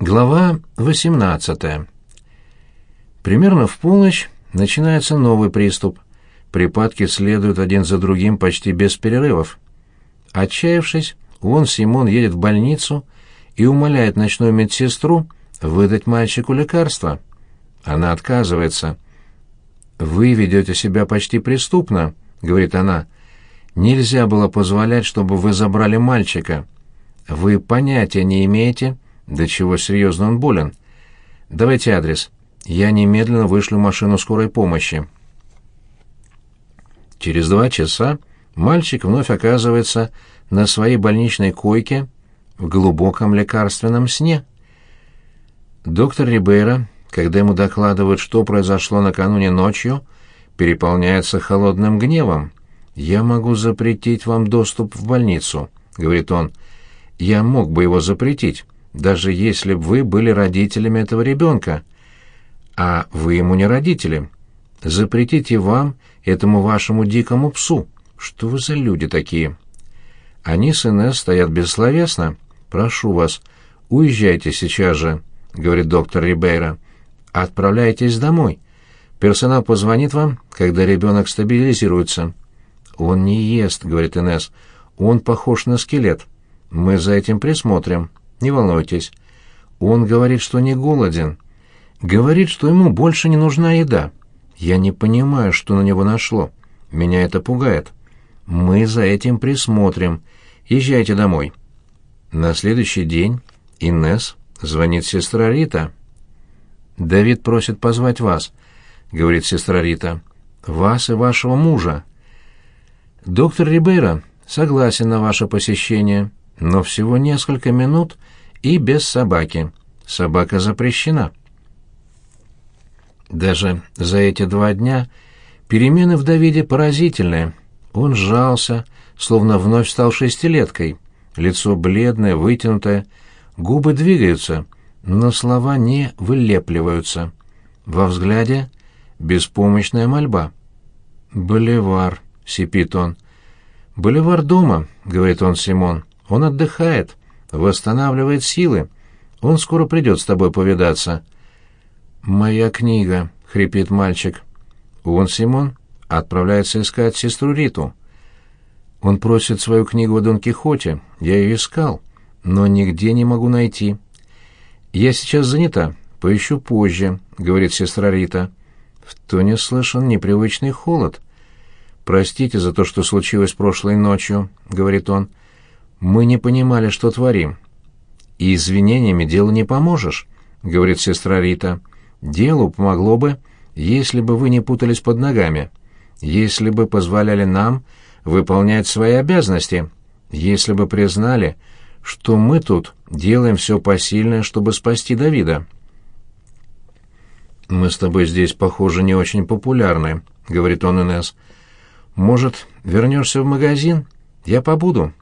Глава 18. Примерно в полночь начинается новый приступ. Припадки следуют один за другим почти без перерывов. Отчаявшись, он, Симон, едет в больницу и умоляет ночную медсестру выдать мальчику лекарство. Она отказывается. «Вы ведете себя почти преступно», — говорит она. «Нельзя было позволять, чтобы вы забрали мальчика. Вы понятия не имеете, до чего серьезно он болен. Давайте адрес. Я немедленно вышлю машину скорой помощи. Через два часа мальчик вновь оказывается на своей больничной койке в глубоком лекарственном сне. Доктор Рибейра, когда ему докладывают, что произошло накануне ночью, переполняется холодным гневом. «Я могу запретить вам доступ в больницу», — говорит он. «Я мог бы его запретить, даже если бы вы были родителями этого ребенка. А вы ему не родители. Запретите вам, этому вашему дикому псу. Что вы за люди такие? Они с Инесс стоят бессловесно. Прошу вас, уезжайте сейчас же, говорит доктор Рибейра. Отправляйтесь домой. Персонал позвонит вам, когда ребенок стабилизируется. Он не ест, говорит Инесс. Он похож на скелет. Мы за этим присмотрим. Не волнуйтесь. Он говорит, что не голоден. Говорит, что ему больше не нужна еда. Я не понимаю, что на него нашло. Меня это пугает. Мы за этим присмотрим. Езжайте домой. На следующий день Инес звонит сестра Рита. Давид просит позвать вас, говорит сестра Рита. Вас и вашего мужа. Доктор Рибейра согласен на ваше посещение, но всего несколько минут и без собаки. Собака запрещена. Даже за эти два дня перемены в Давиде поразительные. Он сжался, словно вновь стал шестилеткой. Лицо бледное, вытянутое, губы двигаются, но слова не вылепливаются. Во взгляде беспомощная мольба. «Боливар», — сипит он. «Боливар дома», — говорит он Симон. «Он отдыхает, восстанавливает силы. Он скоро придет с тобой повидаться». «Моя книга», — хрипит мальчик. Он, Симон, отправляется искать сестру Риту. Он просит свою книгу о Дон Кихоте. Я ее искал, но нигде не могу найти. «Я сейчас занята, поищу позже», — говорит сестра Рита. В тоне слышен непривычный холод. «Простите за то, что случилось прошлой ночью», — говорит он. «Мы не понимали, что творим». «И извинениями делу не поможешь», — говорит сестра Рита. Делу помогло бы, если бы вы не путались под ногами, если бы позволяли нам выполнять свои обязанности, если бы признали, что мы тут делаем все посильное, чтобы спасти Давида. «Мы с тобой здесь, похоже, не очень популярны», — говорит он Инесс. «Может, вернешься в магазин? Я побуду».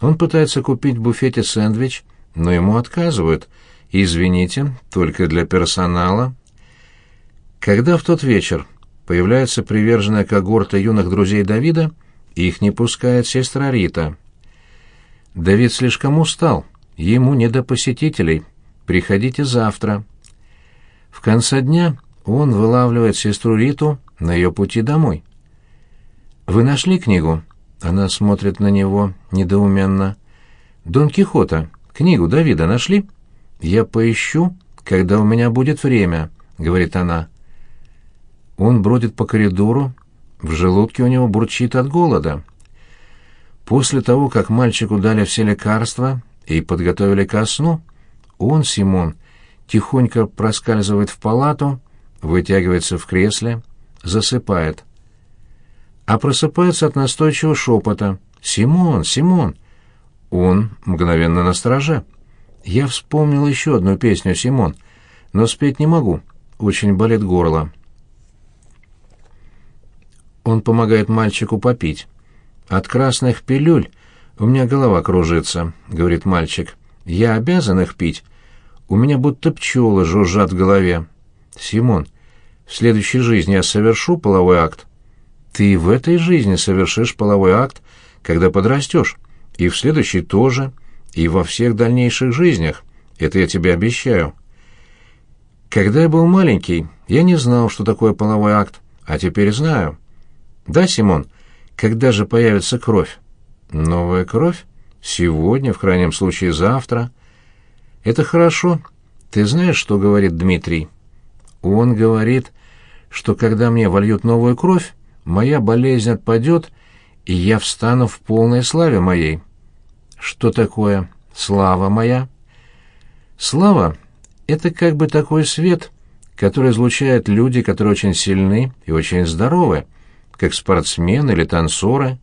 Он пытается купить в буфете сэндвич, но ему отказывают — «Извините, только для персонала». Когда в тот вечер появляется приверженная когорта юных друзей Давида, их не пускает сестра Рита. Давид слишком устал, ему не до посетителей. Приходите завтра. В конце дня он вылавливает сестру Риту на ее пути домой. «Вы нашли книгу?» Она смотрит на него недоуменно. «Дон Кихота, книгу Давида нашли?» «Я поищу, когда у меня будет время», — говорит она. Он бродит по коридору, в желудке у него бурчит от голода. После того, как мальчику дали все лекарства и подготовили ко сну, он, Симон, тихонько проскальзывает в палату, вытягивается в кресле, засыпает. А просыпается от настойчивого шепота «Симон! Симон!» Он мгновенно на страже. Я вспомнил еще одну песню, Симон, но спеть не могу, очень болит горло. Он помогает мальчику попить. От красных пилюль у меня голова кружится, говорит мальчик. Я обязан их пить. У меня будто пчелы жужжат в голове. Симон, в следующей жизни я совершу половой акт. Ты в этой жизни совершишь половой акт, когда подрастешь, и в следующей тоже — и во всех дальнейших жизнях. Это я тебе обещаю. Когда я был маленький, я не знал, что такое половой акт, а теперь знаю. Да, Симон, когда же появится кровь? Новая кровь? Сегодня, в крайнем случае завтра. Это хорошо. Ты знаешь, что говорит Дмитрий? Он говорит, что когда мне вольют новую кровь, моя болезнь отпадет, и я встану в полной славе моей. Что такое слава моя? Слава — это как бы такой свет, который излучают люди, которые очень сильны и очень здоровы, как спортсмены или танцоры.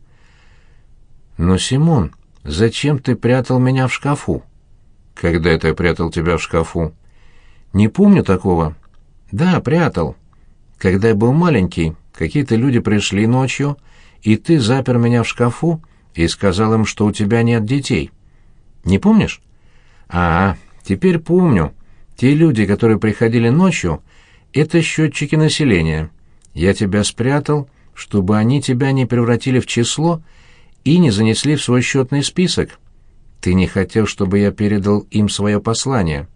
Но, Симон, зачем ты прятал меня в шкафу? Когда это я прятал тебя в шкафу? Не помню такого. Да, прятал. Когда я был маленький, какие-то люди пришли ночью, и ты запер меня в шкафу и сказал им, что у тебя нет детей. Не помнишь? А, теперь помню. Те люди, которые приходили ночью, это счетчики населения. Я тебя спрятал, чтобы они тебя не превратили в число и не занесли в свой счетный список. Ты не хотел, чтобы я передал им свое послание.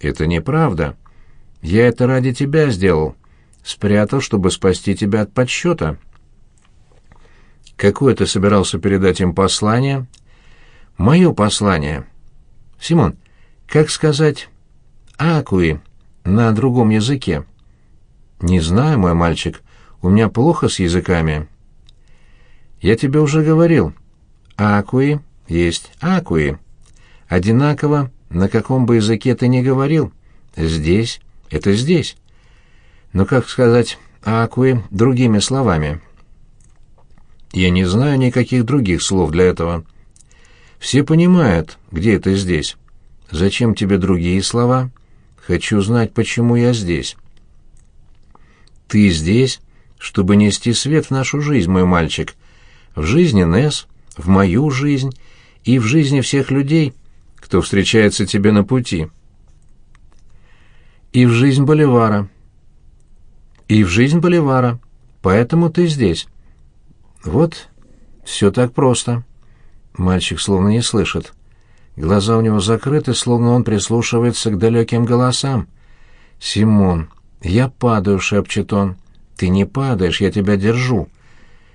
Это неправда. Я это ради тебя сделал. Спрятал, чтобы спасти тебя от подсчета. Какое ты собирался передать им послание? Мое послание. Симон, как сказать «акуи» на другом языке? Не знаю, мой мальчик, у меня плохо с языками. Я тебе уже говорил. Акуи есть акуи. Одинаково, на каком бы языке ты ни говорил. Здесь — это здесь. Но как сказать акуи другими словами? Я не знаю никаких других слов для этого. Все понимают, где это здесь. Зачем тебе другие слова? Хочу знать, почему я здесь. Ты здесь, чтобы нести свет в нашу жизнь, мой мальчик. В жизни Несс, в мою жизнь и в жизни всех людей, кто встречается тебе на пути. И в жизнь Боливара. И в жизнь Боливара. Поэтому ты здесь. Вот все так просто. Мальчик словно не слышит. Глаза у него закрыты, словно он прислушивается к далеким голосам. «Симон, я падаю», — шепчет он. «Ты не падаешь, я тебя держу.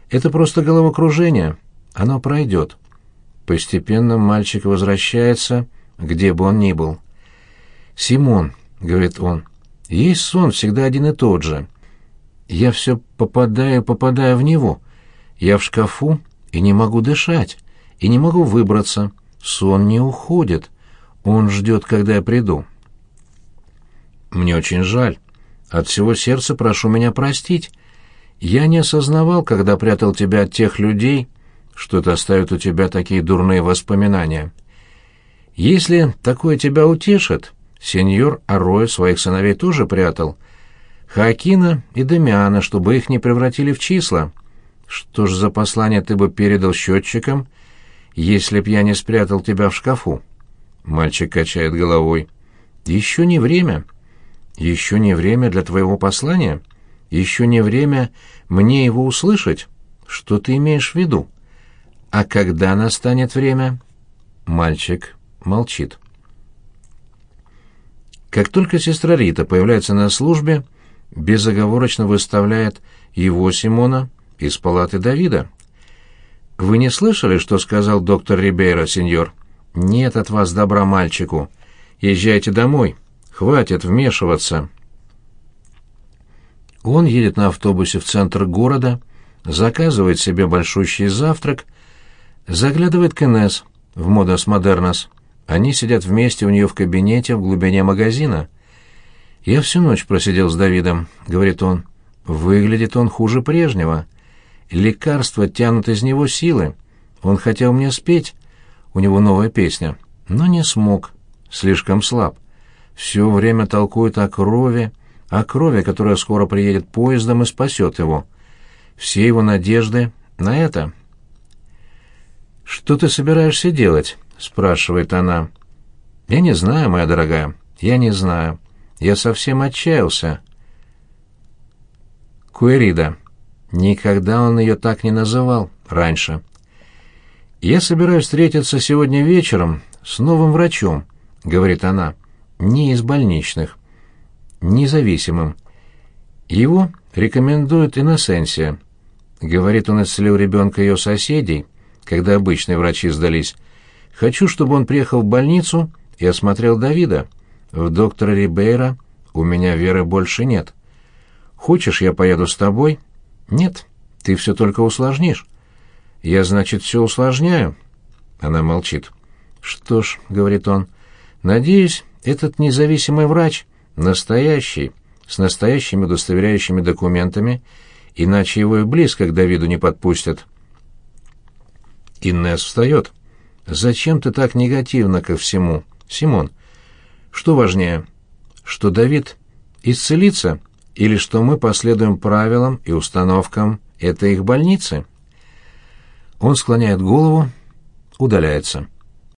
Это просто головокружение. Оно пройдет». Постепенно мальчик возвращается, где бы он ни был. «Симон», — говорит он, — «есть сон всегда один и тот же. Я все попадаю, попадаю в него. Я в шкафу и не могу дышать, и не могу выбраться. Сон не уходит. Он ждет, когда я приду. Мне очень жаль. От всего сердца прошу меня простить. Я не осознавал, когда прятал тебя от тех людей, что это оставит у тебя такие дурные воспоминания. Если такое тебя утешит, сеньор Ароя своих сыновей тоже прятал. Хакина и Демиана, чтобы их не превратили в числа. Что ж за послание ты бы передал счетчикам, если б я не спрятал тебя в шкафу? Мальчик качает головой. Еще не время. Еще не время для твоего послания? Еще не время мне его услышать? Что ты имеешь в виду? А когда настанет время? Мальчик молчит. Как только сестра Рита появляется на службе, безоговорочно выставляет его Симона из палаты Давида. «Вы не слышали, что сказал доктор Рибейро, сеньор? Нет от вас добра мальчику. Езжайте домой. Хватит вмешиваться». Он едет на автобусе в центр города, заказывает себе большущий завтрак, заглядывает к Инесс в Модас Модернас. Они сидят вместе у нее в кабинете в глубине магазина. «Я всю ночь просидел с Давидом», — говорит он. «Выглядит он хуже прежнего. Лекарства тянут из него силы. Он хотел мне спеть. У него новая песня, но не смог. Слишком слаб. Все время толкует о крови, о крови, которая скоро приедет поездом и спасет его. Все его надежды на это. «Что ты собираешься делать?» — спрашивает она. «Я не знаю, моя дорогая, я не знаю. Я совсем отчаялся». Куэрида. Никогда он ее так не называл раньше. Я собираюсь встретиться сегодня вечером с новым врачом, — говорит она, — «не из больничных, независимым. Его рекомендует Инносенсия. Говорит, он исцелил ребенка ее соседей, когда обычные врачи сдались. Хочу, чтобы он приехал в больницу и осмотрел Давида. В доктора Рибейра у меня веры больше нет. Хочешь, я поеду с тобой? Нет, ты все только усложнишь. Я, значит, все усложняю. Она молчит. Что ж, говорит он, надеюсь, этот независимый врач настоящий, с настоящими удостоверяющими документами, иначе его и близко к Давиду не подпустят. Инесс встает. «Зачем ты так негативно ко всему, Симон? Что важнее, что Давид исцелится или что мы последуем правилам и установкам этой их больницы?» Он склоняет голову, удаляется.